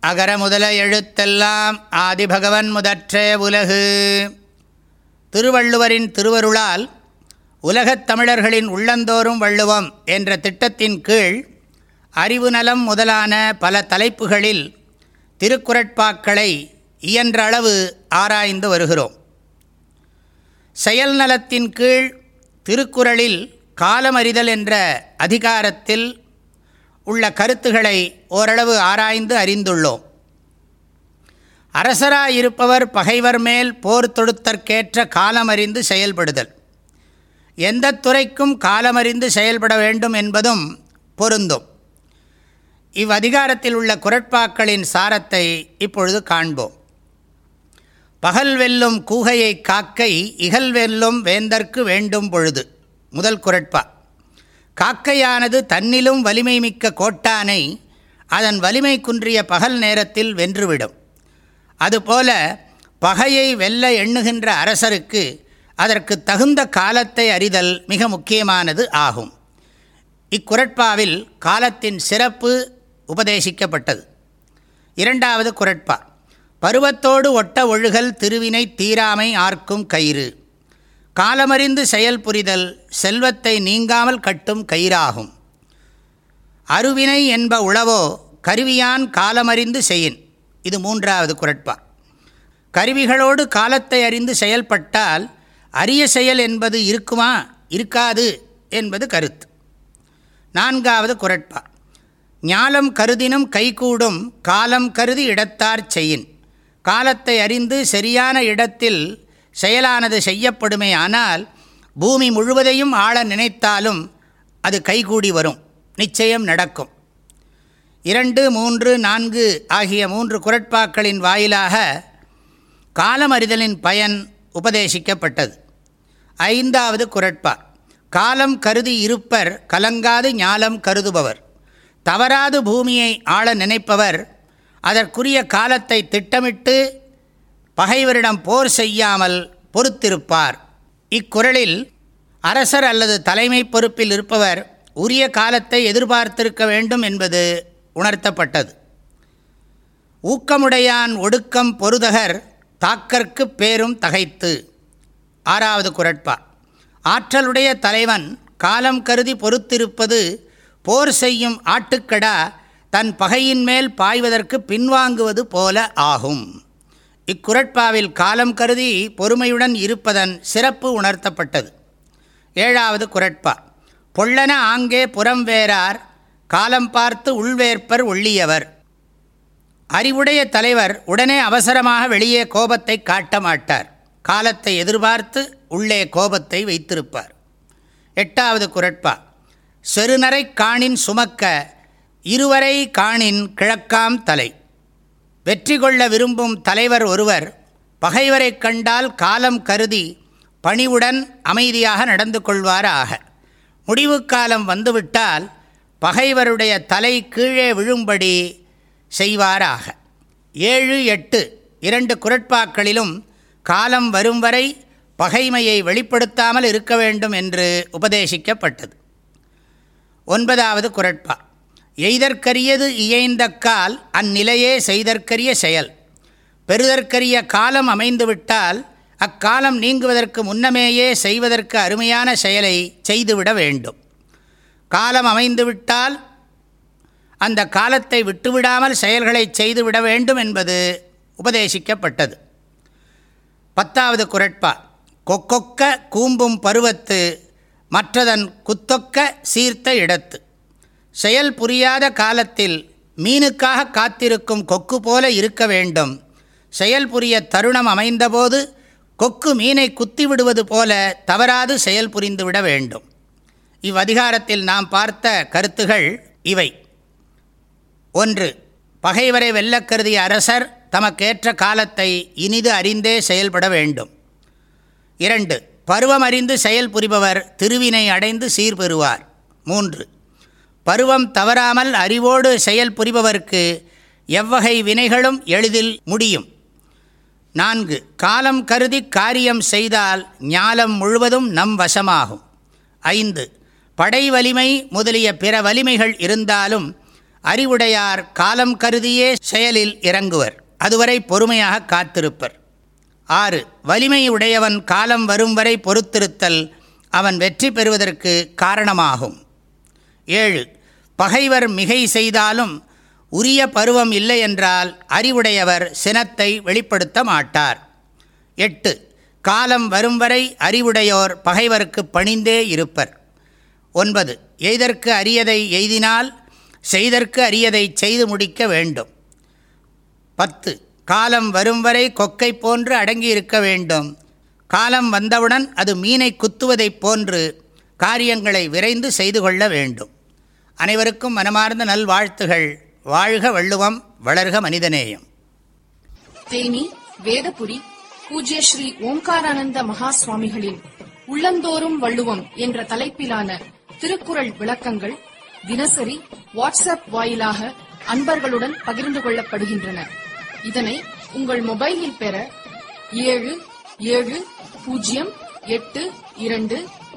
அகர முதல எழுத்தெல்லாம் ஆதிபகவன் முதற்றே உலகு. திருவள்ளுவரின் திருவருளால் உலகத் தமிழர்களின் உள்ளந்தோறும் வள்ளுவம் என்ற திட்டத்தின் கீழ் அறிவு நலம் முதலான பல தலைப்புகளில் திருக்குறட்பாக்களை இயன்ற அளவு ஆராய்ந்து வருகிறோம். செயல் நலத்தின் கீழ் திருக்குறளில் காலமறிதல் என்ற அதிகாரத்தில் உள்ள கருத்துக்களை ஓரளவு ஆராய்ந்து அறிந்துள்ளோம். அரசராயிருப்பவர் பகைவர் மேல் போர் தொடுத்தற்கேற்ற காலமறிந்து செயல்படுதல். எந்த துறைக்கும் காலமறிந்து செயல்பட வேண்டும் என்பதும் பொருந்தும். இவ்வதிகாரத்தில் உள்ள குரட்பாக்களின் சாரத்தை இப்பொழுது காண்போம். பகல் வெல்லும் கூகையை காக்கை இகல் வெல்லும் வேந்தற்கு வேண்டும் பொழுது. முதல் குரட்பா. காக்கையானது தன்னிலும் வலிமை மிக்க கோட்டானை அதன் வலிமை குன்றிய பகல் நேரத்தில் வென்றுவிடும். அதுபோல பகையை வெல்ல எண்ணுகின்ற அரசருக்கு அதற்கு தகுந்த காலத்தை அறிதல் மிக முக்கியமானது ஆகும். இக்குரட்பாவில் காலத்தின் சிறப்பு உபதேசிக்கப்பட்டது. இரண்டாவது குரட்பா பருவத்தோடு ஒட்ட ஒழுகல் திருவினை தீராமை ஆர்க்கும் கயிறு. காலமறிந்து செயல் புரிதல் செல்வத்தை நீங்காமல் கட்டும் கயிறாகும். அருவினை என்ப உளவோ கருவியான் காலமறிந்து செயின் இது மூன்றாவது குரட்பா. கருவிகளோடு காலத்தை அறிந்து செயல்பட்டால் அரிய செயல் என்பது இருக்குமா இருக்காது என்பது கருத்து. நான்காவது குரட்பா. ஞாலம் கருதினும் கைகூடும் காலம் கருதி இடத்தார் செய்யின். காலத்தை அறிந்து சரியான இடத்தில் செயலானது செய்யப்படுமே ஆனால் பூமி முழுவதையும் ஆள நினைத்தாலும் அது கைகூடி வரும் நிச்சயம் நடக்கும். இரண்டு மூன்று நான்கு ஆகிய மூன்று குரட்பாக்களின் வாயிலாக காலமறிதலின் பயன் உபதேசிக்கப்பட்டது. ஐந்தாவது குரட்பா காலம் கருதி இருப்பர் கலங்காது ஞாலம் கருதுபவர். தவறாது பூமியை ஆள நினைப்பவர் அதற்குரிய காலத்தை திட்டமிட்டு பகைவரிடம் போர் செய்யாமல் பொறுத்திருப்பார். இக்குரலில் அரசர் அல்லது தலைமை பொறுப்பில் இருப்பவர் உரிய காலத்தை எதிர்பார்த்திருக்க வேண்டும் என்பது உணர்த்தப்பட்டது. ஊக்கமுடையான் ஒடுக்கம் பொருதகர் தாக்கற்கு பேரும் தகைத்து. ஆறாவது குரட்பா ஆற்றலுடைய தலைவன் காலம் கருதி பொறுத்திருப்பது போர் செய்யும் ஆட்டுக்கடா தன் பகையின் மேல் பாய்வதற்கு பின்வாங்குவது போல ஆகும். இக்குரட்பாவில் காலம் கருதி பொறுமையுடன் இருப்பதன் சிறப்பு உணர்த்தப்பட்டது. ஏழாவது குரட்பா. பொள்ளன ஆங்கே புறம் வேறார் காலம் பார்த்து உள்வேற்பர் ஒள்ளியவர் அறிவுடைய தலைவர் உடனே அவசரமாக வெளியே கோபத்தை காட்ட மாட்டார். காலத்தை எதிர்பார்த்து உள்ளே கோபத்தை வைத்திருப்பார். எட்டாவது குரட்பா. செருநரை காணின் சுமக்க இருவரை காணின் கிழக்காம் தலை. வெற்றி கொள்ள விரும்பும் தலைவர் ஒருவர் பகைவரை கண்டால் காலம் கருதி பணிவுடன் அமைதியாக நடந்து கொள்வாராக. முடிவு காலம் வந்துவிட்டால் பகைவருடைய தலை கீழே விழும்படி செய்வாராக. ஏழு எட்டு இரண்டு குரட்பாக்களிலும் காலம் வரும் வரை பகைமையை வெளிப்படுத்தாமல் இருக்க வேண்டும் என்று உபதேசிக்கப்பட்டது. ஒன்பதாவது குரட்பா. எய்தற்கரியது இயைந்த கால் அந்நிலையே செய்தற்கரிய செயல். பெறுதற்கரிய காலம் அமைந்துவிட்டால் அக்காலம் நீங்குவதற்கு முன்னமேயே செய்வதற்கு அருமையான செயலை செய்துவிட வேண்டும். காலம் அமைந்துவிட்டால் அந்த காலத்தை விட்டுவிடாமல் செயல்களை செய்துவிட வேண்டும் என்பது உபதேசிக்கப்பட்டது. பத்தாவது குரட்பா கொக்கொக்க கூம்பும் பருவத்து மற்றதன் குத்தொக்க சீர்த்த இடத்து. செயல் புரியாத காலத்தில் மீனுக்காக காத்திருக்கும் கொக்கு போல இருக்க வேண்டும். செயல் புரிய தருணம் அமைந்தபோது கொக்கு மீனை குத்திவிடுவது போல தவறாது செயல் புரிந்துவிட வேண்டும். இவ்வதிகாரத்தில் நாம் பார்த்த கருத்துகள் இவை. ஒன்று பகைவரை வெல்லக் கருதிய அரசர் தமக்கேற்ற காலத்தை இனிது அறிந்தே செயல்பட வேண்டும். இரண்டு பருவம் அறிந்து செயல் புரிபவர் திருவினை அடைந்து சீர்பெறுவார். மூன்று பருவம் தவறாமல் அறிவோடு செயல் புரிபவர்க்கு எவ்வகை வினைகளும் எளிதில் முடியும். நான்கு காலம் கருதி காரியம் செய்தால் ஞாலம் முழுவதும் நம் வசமாகும். ஐந்து படை வலிமை முதலிய பிற வலிமைகள் இருந்தாலும் அறிவுடையார் காலம் கருதியே செயலில் இறங்குவர். அதுவரை பொறுமையாக காத்திருப்பர். ஆறு வலிமை உடையவன் காலம் வரும் வரை பொறுத்திருத்தல் அவன் வெற்றி பெறுவதற்கு காரணமாகும். ஏழு. பகைவர் மிகை செய்தாலும் உரிய பருவம் இல்லை என்றால் அறிவுடையவர் சினத்தை வெளிப்படுத்த மாட்டார். எட்டு. காலம் வரும் வரை அறிவுடையோர் பகைவருக்கு பணிந்தே இருப்பர். ஒன்பது. எய்தற்கு அரியதை எய்தினால் செய்தற்கு அரியதை செய்து முடிக்க வேண்டும். பத்து. காலம் வரும் வரை கொக்கை போன்று அடங்கி இருக்க வேண்டும். காலம் வந்தவுடன் அது மீனை குத்துவதைப் போன்று காரியங்களை விரைந்து செய்து கொள்ள வேண்டும். அனைவருக்கும் மனமார்ந்த நல்வாழ்த்துகள். வாழ்க வள்ளுவம் வளர்க மனிதநேயம். தேனி வேதபுரி பூஜ்ய ஸ்ரீ ஓம்காரானந்த மகா சுவாமிகளின் உள்ளந்தோறும் வள்ளுவம் என்ற தலைப்பிலான திருக்குறள் விளக்கங்கள் தினசரி வாட்ஸ்அப் வாயிலாக அன்பர்களுடன் பகிர்ந்து கொள்ளப்படுகின்றன. இதனை உங்கள் மொபைலில் பெற ஏழு ஏழு பூஜ்ஜியம் எட்டு இரண்டு